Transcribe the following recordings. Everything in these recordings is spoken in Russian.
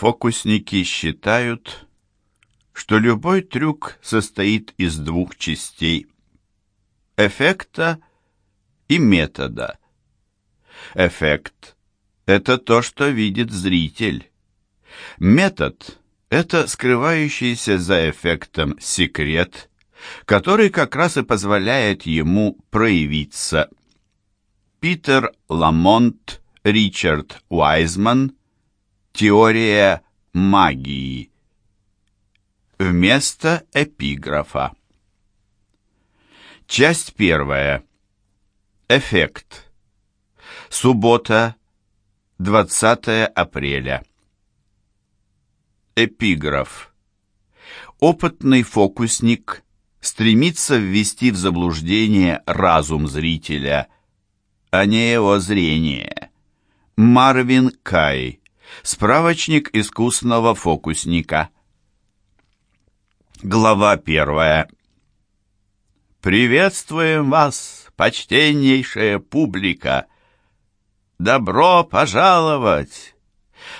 Фокусники считают, что любой трюк состоит из двух частей – эффекта и метода. Эффект – это то, что видит зритель. Метод – это скрывающийся за эффектом секрет, который как раз и позволяет ему проявиться. Питер Ламонт, Ричард Уайзман – Теория магии. Вместо эпиграфа. Часть первая. Эффект. Суббота, 20 апреля. Эпиграф. Опытный фокусник стремится ввести в заблуждение разум зрителя, а не его зрение. Марвин Кай. Справочник искусного фокусника. Глава первая. Приветствуем вас, почтеннейшая публика. Добро пожаловать!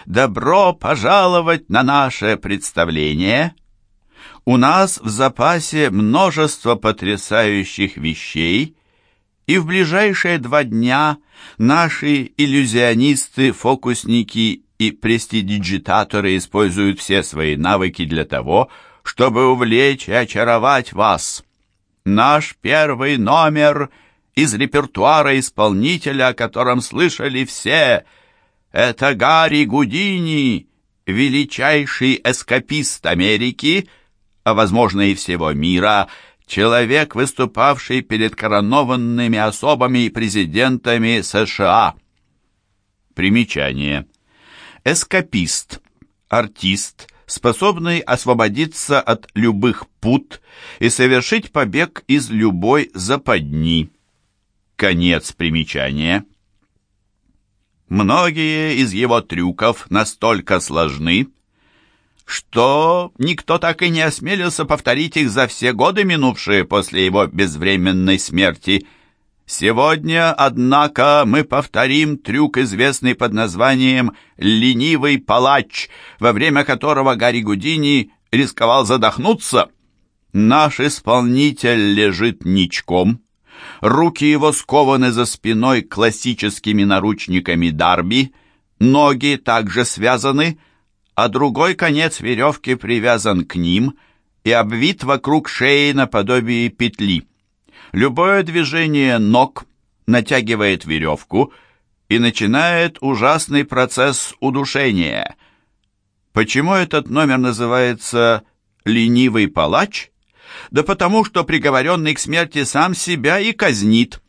Добро пожаловать на наше представление. У нас в запасе множество потрясающих вещей, и в ближайшие два дня наши иллюзионисты, фокусники и престидиджитаторы используют все свои навыки для того, чтобы увлечь и очаровать вас. Наш первый номер из репертуара исполнителя, о котором слышали все, это Гарри Гудини, величайший эскапист Америки, а, возможно, и всего мира, человек, выступавший перед коронованными особами и президентами США. Примечание. Эскапист, артист, способный освободиться от любых пут и совершить побег из любой западни. Конец примечания. Многие из его трюков настолько сложны, что никто так и не осмелился повторить их за все годы, минувшие после его безвременной смерти – Сегодня, однако, мы повторим трюк, известный под названием «Ленивый палач», во время которого Гарри Гудини рисковал задохнуться. Наш исполнитель лежит ничком. Руки его скованы за спиной классическими наручниками Дарби, ноги также связаны, а другой конец веревки привязан к ним и обвит вокруг шеи наподобие петли. Любое движение ног натягивает веревку и начинает ужасный процесс удушения. Почему этот номер называется «ленивый палач»? Да потому что приговоренный к смерти сам себя и казнит.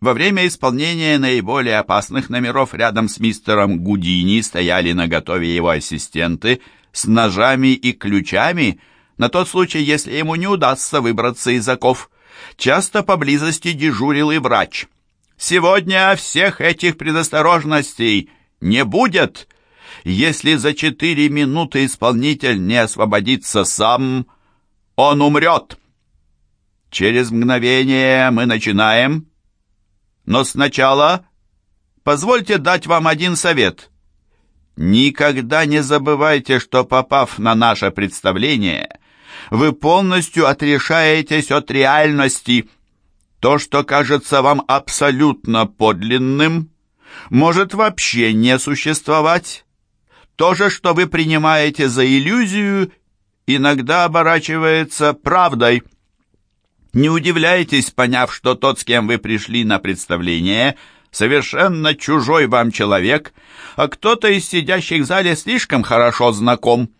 Во время исполнения наиболее опасных номеров рядом с мистером Гудини стояли на готове его ассистенты с ножами и ключами на тот случай, если ему не удастся выбраться из оков. Часто поблизости дежурил и врач. Сегодня всех этих предосторожностей не будет. Если за четыре минуты исполнитель не освободится сам, он умрет. Через мгновение мы начинаем. Но сначала позвольте дать вам один совет. Никогда не забывайте, что попав на наше представление, вы полностью отрешаетесь от реальности. То, что кажется вам абсолютно подлинным, может вообще не существовать. То же, что вы принимаете за иллюзию, иногда оборачивается правдой. Не удивляйтесь, поняв, что тот, с кем вы пришли на представление, совершенно чужой вам человек, а кто-то из сидящих в зале слишком хорошо знаком.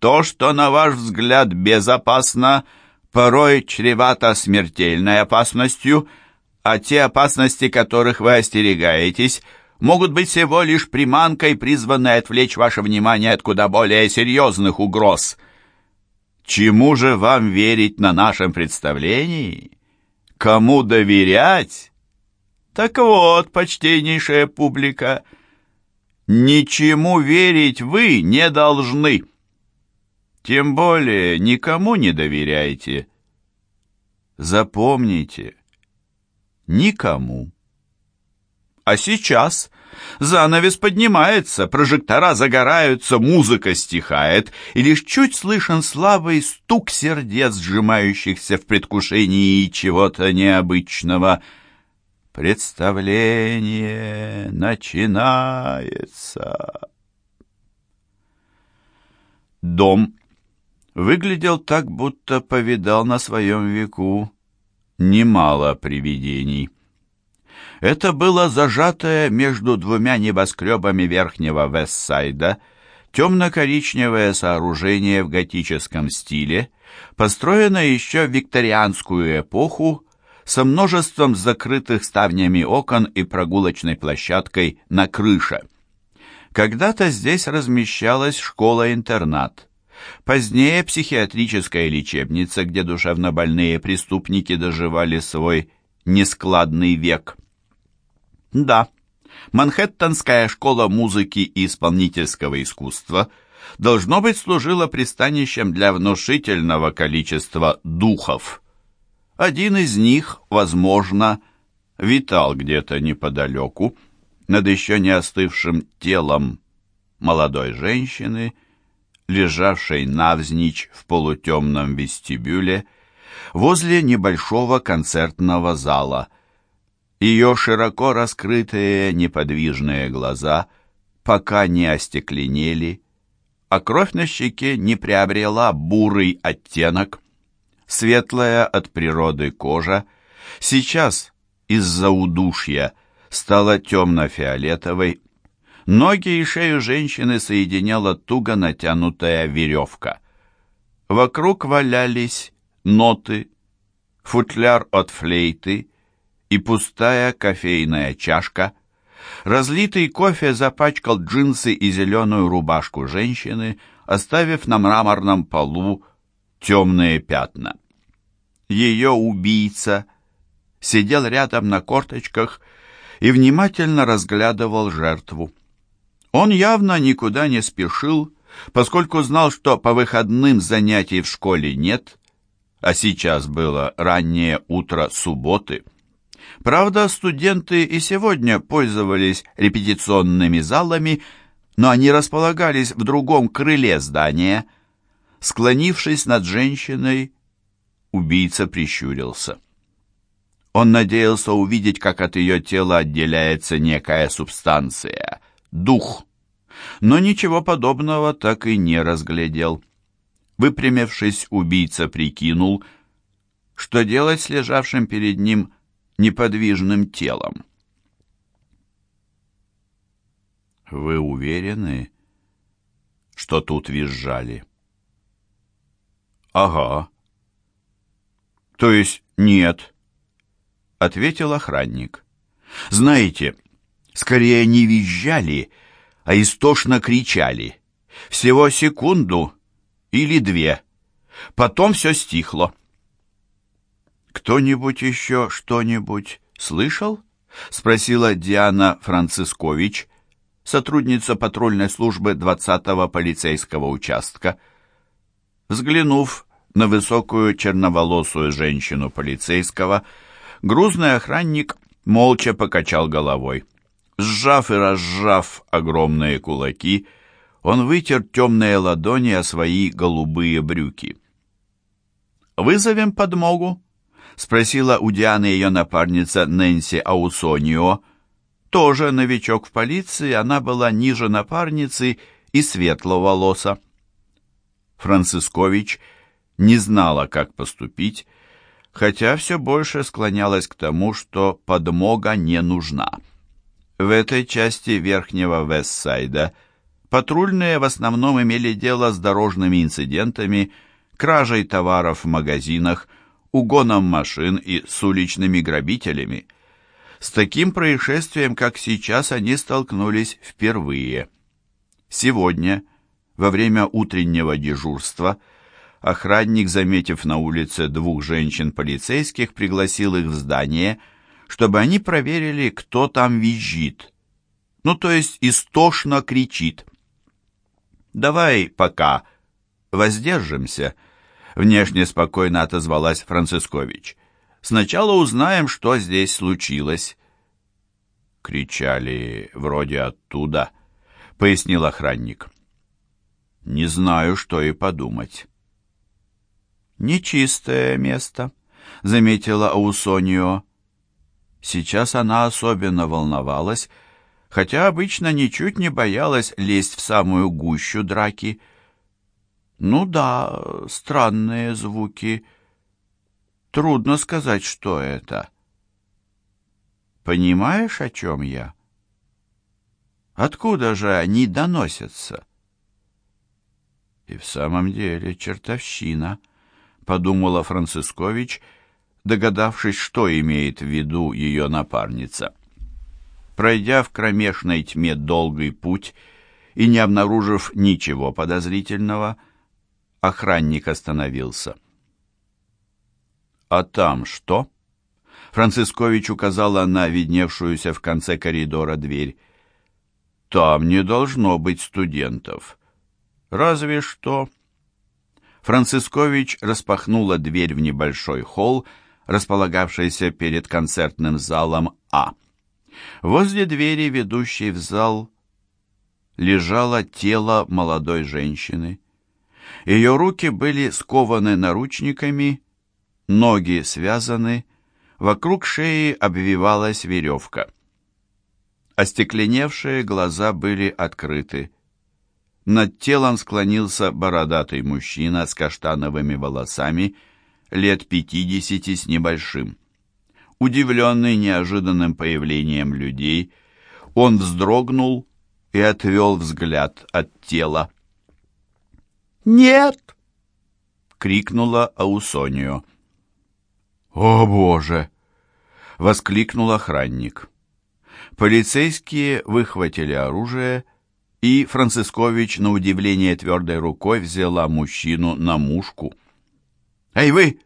То, что, на ваш взгляд, безопасно, порой чревато смертельной опасностью, а те опасности, которых вы остерегаетесь, могут быть всего лишь приманкой, призванной отвлечь ваше внимание от куда более серьезных угроз. Чему же вам верить на нашем представлении? Кому доверять? Так вот, почтеннейшая публика, ничему верить вы не должны. Тем более никому не доверяйте. Запомните, никому. А сейчас Занавес поднимается, прожектора загораются, музыка стихает, и лишь чуть слышен слабый стук сердец, сжимающихся в предвкушении чего-то необычного. Представление начинается. Дом выглядел так, будто повидал на своем веку немало привидений. Это было зажатое между двумя небоскребами верхнего Вестсайда темно-коричневое сооружение в готическом стиле, построенное еще в викторианскую эпоху, со множеством закрытых ставнями окон и прогулочной площадкой на крыше. Когда-то здесь размещалась школа-интернат. Позднее психиатрическая лечебница, где душевнобольные преступники доживали свой нескладный век. Да, Манхэттенская школа музыки и исполнительского искусства должно быть служила пристанищем для внушительного количества духов. Один из них, возможно, витал где-то неподалеку, над еще не остывшим телом молодой женщины, лежавшей навзничь в полутемном вестибюле возле небольшого концертного зала – ее широко раскрытые неподвижные глаза пока не остекленели, а кровь на щеке не приобрела бурый оттенок. Светлая от природы кожа сейчас из-за удушья стала темно-фиолетовой. Ноги и шею женщины соединяла туго натянутая веревка. Вокруг валялись ноты, футляр от флейты и пустая кофейная чашка. Разлитый кофе запачкал джинсы и зеленую рубашку женщины, оставив на мраморном полу темные пятна. Ее убийца сидел рядом на корточках и внимательно разглядывал жертву. Он явно никуда не спешил, поскольку знал, что по выходным занятий в школе нет, а сейчас было раннее утро субботы. Правда, студенты и сегодня пользовались репетиционными залами, но они располагались в другом крыле здания. Склонившись над женщиной, убийца прищурился. Он надеялся увидеть, как от ее тела отделяется некая субстанция, дух. Но ничего подобного так и не разглядел. Выпрямившись, убийца прикинул, что делать с лежавшим перед ним неподвижным телом. «Вы уверены, что тут визжали?» «Ага». «То есть нет?» — ответил охранник. «Знаете, скорее не визжали, а истошно кричали. Всего секунду или две. Потом все стихло. «Кто-нибудь еще что-нибудь слышал?» — спросила Диана Францискович, сотрудница патрульной службы 20-го полицейского участка. Взглянув на высокую черноволосую женщину полицейского, грузный охранник молча покачал головой. Сжав и разжав огромные кулаки, он вытер темные ладони о свои голубые брюки. «Вызовем подмогу?» спросила у Дианы ее напарница Нэнси Аусонио. Тоже новичок в полиции, она была ниже напарницы и светловолоса. Францискович не знала, как поступить, хотя все больше склонялась к тому, что подмога не нужна. В этой части верхнего Вестсайда патрульные в основном имели дело с дорожными инцидентами, кражей товаров в магазинах, угоном машин и с уличными грабителями. С таким происшествием, как сейчас, они столкнулись впервые. Сегодня, во время утреннего дежурства, охранник, заметив на улице двух женщин-полицейских, пригласил их в здание, чтобы они проверили, кто там визжит. Ну, то есть истошно кричит. «Давай пока воздержимся», Внешне спокойно отозвалась Францискович. «Сначала узнаем, что здесь случилось». кричали вроде оттуда, пояснил охранник. Не знаю, что и подумать. Нечистое место, заметила Аусонио. Сейчас она особенно волновалась, хотя обычно ничуть не боялась лезть в самую гущу драки. Ну да, странные звуки. Трудно сказать, что это. Понимаешь, о чем я? Откуда же они доносятся? И в самом деле чертовщина, подумала Францискович, догадавшись, что имеет в виду ее напарница. Пройдя в кромешной тьме долгий путь и не обнаружив ничего подозрительного, охранник остановился. «А там что?» Францискович указала на видневшуюся в конце коридора дверь. «Там не должно быть студентов. Разве что...» Францискович распахнула дверь в небольшой холл, располагавшийся перед концертным залом А. Возле двери, ведущей в зал, лежало тело молодой женщины. Ее руки были скованы наручниками, ноги связаны, Вокруг шеи обвивалась веревка. Остекленевшие глаза были открыты. Над телом склонился бородатый мужчина с каштановыми волосами, лет пятидесяти с небольшим. Удивленный неожиданным появлением людей, он вздрогнул и отвел взгляд от тела. «Нет!» — крикнула Аусонио. «О, Боже!» — воскликнул охранник. Полицейские выхватили оружие, и Францискович, на удивление твердой рукой, взяла мужчину на мушку. «Эй, вы!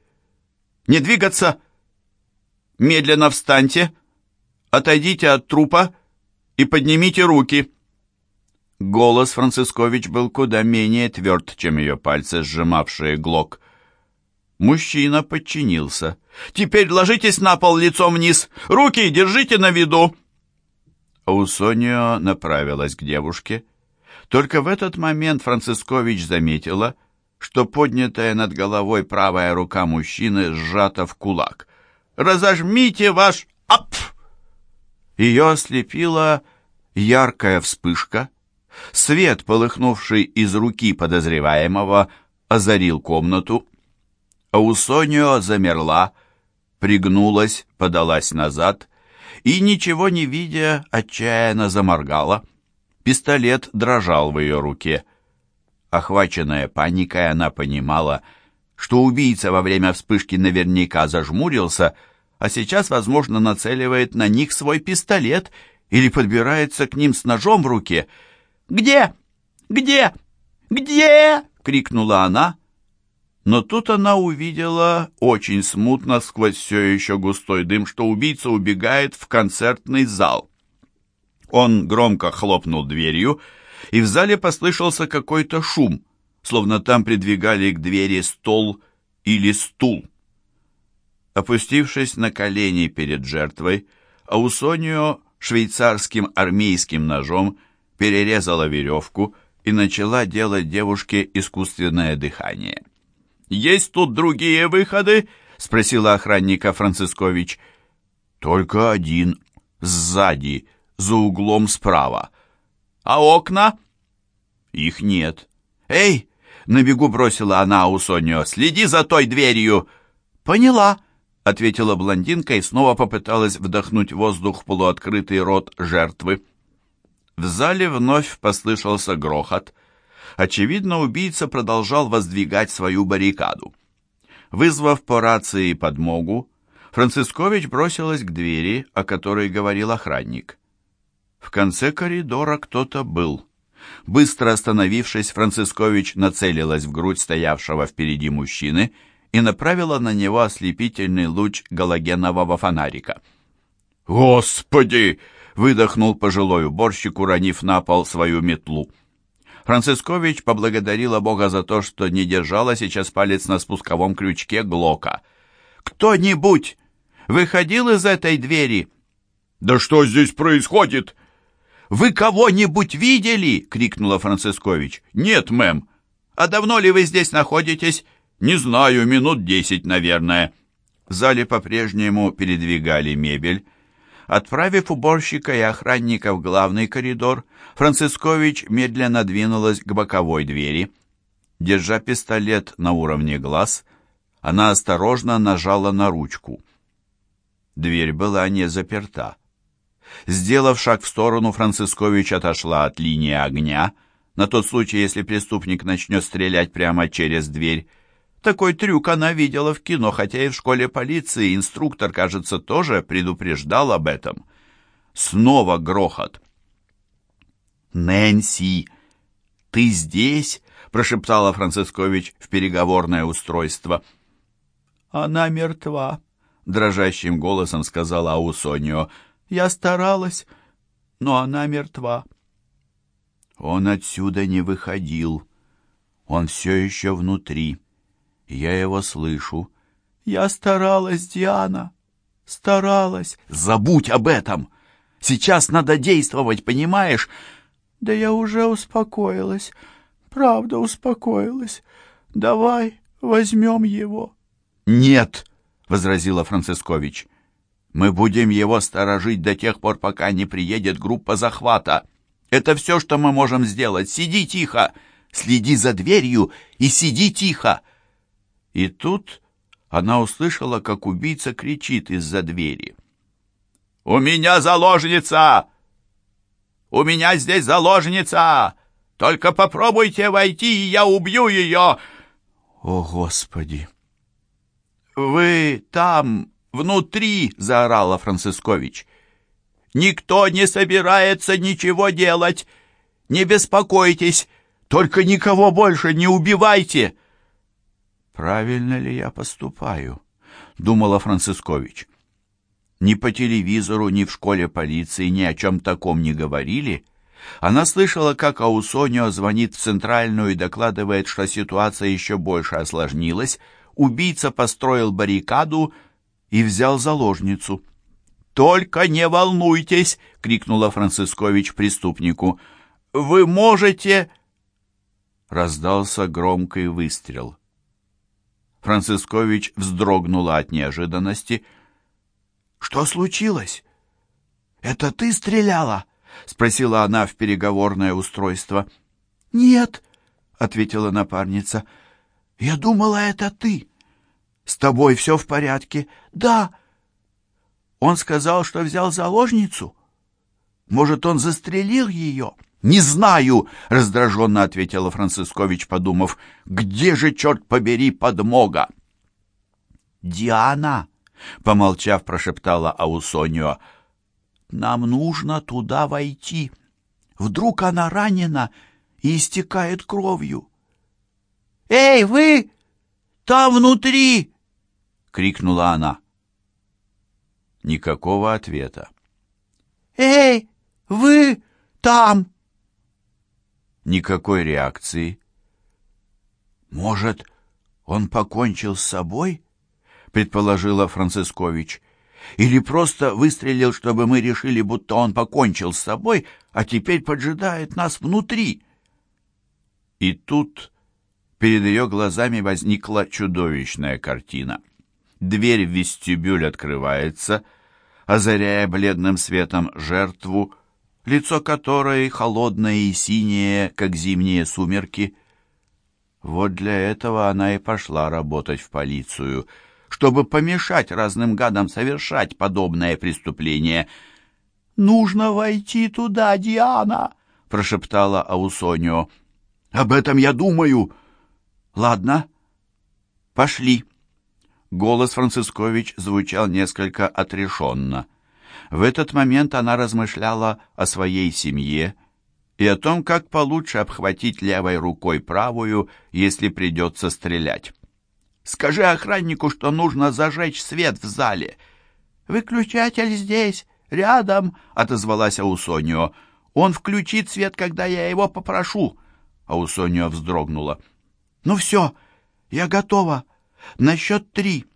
Не двигаться! Медленно встаньте! Отойдите от трупа и поднимите руки!» Голос Францискович был куда менее тверд, чем ее пальцы, сжимавшие глок. Мужчина подчинился. «Теперь ложитесь на пол лицом вниз! Руки держите на виду!» Аусонио направилась к девушке. Только в этот момент Францискович заметила, что поднятая над головой правая рука мужчины сжата в кулак. «Разожмите ваш... Ап!» Ее ослепила яркая вспышка. Свет, полыхнувший из руки подозреваемого, озарил комнату. Аусонио замерла, пригнулась, подалась назад и, ничего не видя, отчаянно заморгала. Пистолет дрожал в ее руке. Охваченная паникой, она понимала, что убийца во время вспышки наверняка зажмурился, а сейчас, возможно, нацеливает на них свой пистолет или подбирается к ним с ножом в руке. «Где? Где? Где?» — крикнула она, но тут она увидела очень смутно сквозь все еще густой дым, что убийца убегает в концертный зал. Он громко хлопнул дверью, и в зале послышался какой-то шум, словно там придвигали к двери стол или стул. Опустившись на колени перед жертвой, Аусонио швейцарским армейским ножом перерезала веревку и начала делать девушке искусственное дыхание. «Есть тут другие выходы?» — спросила охранника Францискович. «Только один. Сзади, за углом справа. А окна?» «Их нет». «Эй!» — на бегу бросила она у Сонио. «Следи за той дверью!» «Поняла!» — ответила блондинка и снова попыталась вдохнуть воздух в полуоткрытый рот жертвы. В зале вновь послышался грохот — Очевидно, убийца продолжал воздвигать свою баррикаду. Вызвав по рации подмогу, Францискович бросилась к двери, о которой говорил охранник. В конце коридора кто-то был. Быстро остановившись, Францискович нацелилась в грудь стоявшего впереди мужчины и направила на него ослепительный луч галогенового фонарика. «Господи!» — выдохнул пожилой уборщик, уронив на пол свою метлу. Францискович поблагодарила Бога за то, что не держала сейчас палец на спусковом крючке Глока. «Кто-нибудь выходил из этой двери?» «Да что здесь происходит?» «Вы кого-нибудь видели?» — крикнула Францискович. «Нет, мэм». «А давно ли вы здесь находитесь?» «Не знаю, минут десять, наверное». В зале по-прежнему передвигали мебель. Отправив уборщика и охранника в главный коридор, Францискович медленно двинулась к боковой двери. Держа пистолет на уровне глаз, она осторожно нажала на ручку. Дверь была не заперта. Сделав шаг в сторону, Францискович отошла от линии огня, на тот случай, если преступник начнет стрелять прямо через дверь. Такой трюк она видела в кино, хотя и в школе полиции инструктор, кажется, тоже предупреждал об этом. Снова грохот. «Нэнси, ты здесь?» — прошептала Францискович в переговорное устройство. «Она мертва», — дрожащим голосом сказала Аусонио. Я старалась, но она мертва. Он отсюда не выходил. Он все еще внутри. Я его слышу. Я старалась, Диана. Старалась. Забудь об этом. Сейчас надо действовать, понимаешь? Да я уже успокоилась. Правда успокоилась. Давай возьмем его. Нет, возразила Францискович. Мы будем его сторожить до тех пор, пока не приедет группа захвата. Это все, что мы можем сделать. Сиди тихо, следи за дверью и сиди тихо. И тут она услышала, как убийца кричит из-за двери. «У меня заложница! У меня здесь заложница! Только попробуйте войти, и я убью ее!» «О, Господи! Вы там, «Внутри!» — заорала Францискович. «Никто не собирается ничего делать! Не беспокойтесь! Только никого больше не убивайте!» «Правильно ли я поступаю?» — думала Францискович. Ни по телевизору, ни в школе полиции ни о чем таком не говорили. Она слышала, как Аусонио звонит в центральную и докладывает, что ситуация еще больше осложнилась. Убийца построил баррикаду и взял заложницу. «Только не волнуйтесь!» — крикнула Францискович преступнику. «Вы можете...» Раздался громкий выстрел. Францискович вздрогнула от неожиданности. «Что случилось? Это ты стреляла?» — спросила она в переговорное устройство. «Нет», — ответила напарница. «Я думала, это ты». «С тобой все в порядке?» «Да». «Он сказал, что взял заложницу? Может, он застрелил ее?» «Не знаю», — раздраженно ответила Францискович, подумав. «Где же, черт побери, подмога?» «Диана», — помолчав, прошептала Аусонио, — «нам нужно туда войти. Вдруг она ранена и истекает кровью». «Эй, вы! Там внутри!» Крикнула она. Никакого ответа. «Эй, вы там!» Никакой реакции. «Может, он покончил с собой?» предположила Францискович. «Или просто выстрелил, чтобы мы решили, будто он покончил с собой, а теперь поджидает нас внутри». И тут перед ее глазами возникла чудовищная картина. Дверь в вестибюль открывается, озаряя бледным светом жертву, лицо которой холодное и синее, как зимние сумерки. Вот для этого она и пошла работать в полицию, чтобы помешать разным гадам совершать подобное преступление. «Нужно войти туда, Диана!» — прошептала Аусонио. «Об этом я думаю!» «Ладно, пошли!» Голос Францискович звучал несколько отрешенно. В этот момент она размышляла о своей семье и о том, как получше обхватить левой рукой правую, если придется стрелять. «Скажи охраннику, что нужно зажечь свет в зале». «Выключатель здесь, рядом», — отозвалась Аусонио. «Он включит свет, когда я его попрошу». Аусонио вздрогнула. «Ну все, я готова. На счет три.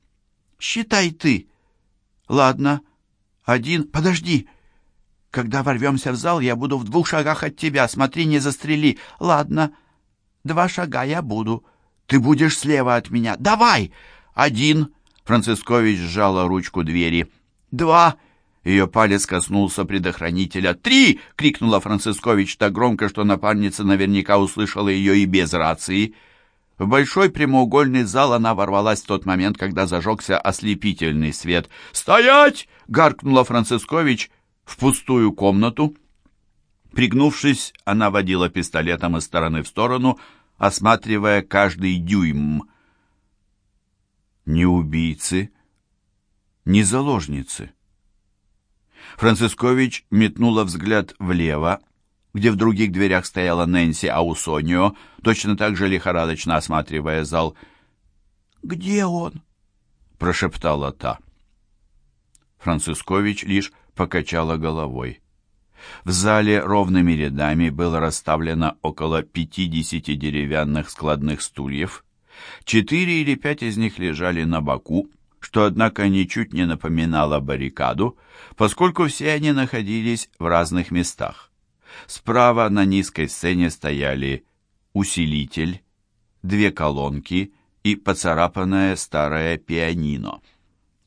Считай ты. Ладно. Один. Подожди. Когда ворвемся в зал, я буду в двух шагах от тебя. Смотри, не застрели. Ладно, два шага я буду. Ты будешь слева от меня. Давай! Один. Францискович сжала ручку двери. Два. Ее палец коснулся предохранителя. «Три!» — крикнула Францискович так громко, что напарница наверняка услышала ее и без рации. В большой прямоугольный зал она ворвалась в тот момент, когда зажегся ослепительный свет. «Стоять!» — гаркнула Францискович в пустую комнату. Пригнувшись, она водила пистолетом из стороны в сторону, осматривая каждый дюйм. Ни убийцы, ни заложницы. Францискович метнула взгляд влево, где в других дверях стояла Нэнси Аусонио, точно так же лихорадочно осматривая зал. «Где он?» — прошептала та. Францискович лишь покачала головой. В зале ровными рядами было расставлено около пятидесяти деревянных складных стульев. Четыре или пять из них лежали на боку, что, однако, ничуть не напоминало баррикаду, поскольку все они находились в разных местах. Справа на низкой сцене стояли усилитель, две колонки и поцарапанное старое пианино.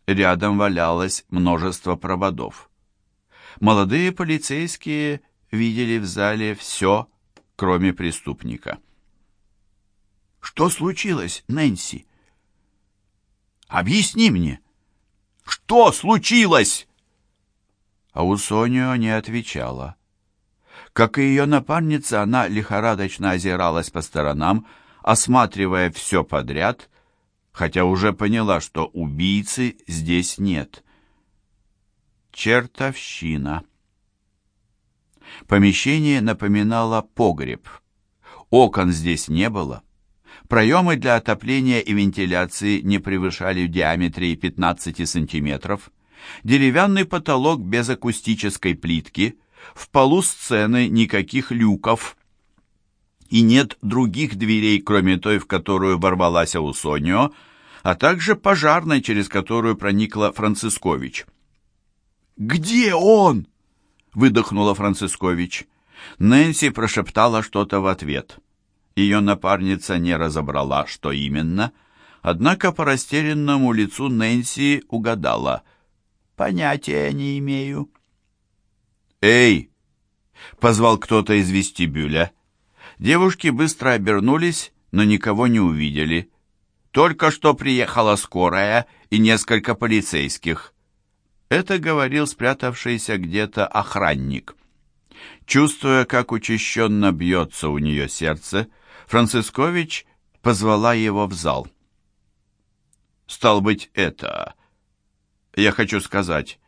Рядом валялось множество проводов. Молодые полицейские видели в зале все, кроме преступника. «Что случилось, Нэнси?» Объясни мне, что случилось?» Аусонио не отвечала. Как и ее напарница, она лихорадочно озиралась по сторонам, осматривая все подряд, хотя уже поняла, что убийцы здесь нет. Чертовщина. Помещение напоминало погреб. Окон здесь не было. Проемы для отопления и вентиляции не превышали в диаметре 15 сантиметров. Деревянный потолок без акустической плитки. В полу сцены никаких люков. И нет других дверей, кроме той, в которую ворвалась Аусонио, а также пожарной, через которую проникла Францискович. «Где он?» — выдохнула Францискович. Нэнси прошептала что-то в ответ. Ее напарница не разобрала, что именно, однако по растерянному лицу Нэнси угадала. «Понятия не имею». «Эй!» — позвал кто-то из вестибюля. Девушки быстро обернулись, но никого не увидели. Только что приехала скорая и несколько полицейских. Это говорил спрятавшийся где-то охранник. Чувствуя, как учащенно бьется у нее сердце, Францискович позвала его в зал. «Стал быть, это... Я хочу сказать,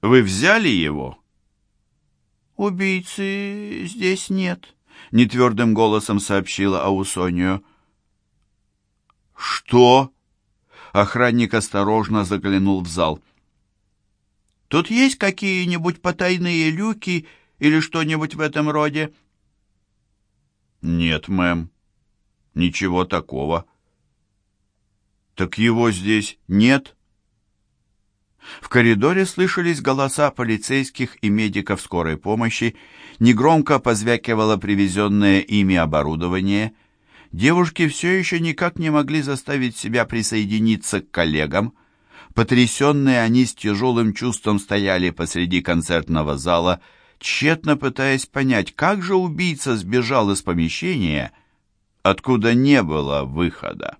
вы взяли его?» «Убийцы здесь нет», — нетвердым голосом сообщила Аусонио. «Что?» Охранник осторожно заглянул в зал. «Тут есть какие-нибудь потайные люки или что-нибудь в этом роде?» «Нет, мэм, ничего такого». «Так его здесь нет?» В коридоре слышались голоса полицейских и медиков скорой помощи, негромко позвякивало привезенное ими оборудование. Девушки все еще никак не могли заставить себя присоединиться к коллегам. Потрясенные они с тяжелым чувством стояли посреди концертного зала, тщетно пытаясь понять, как же убийца сбежал из помещения, откуда не было выхода.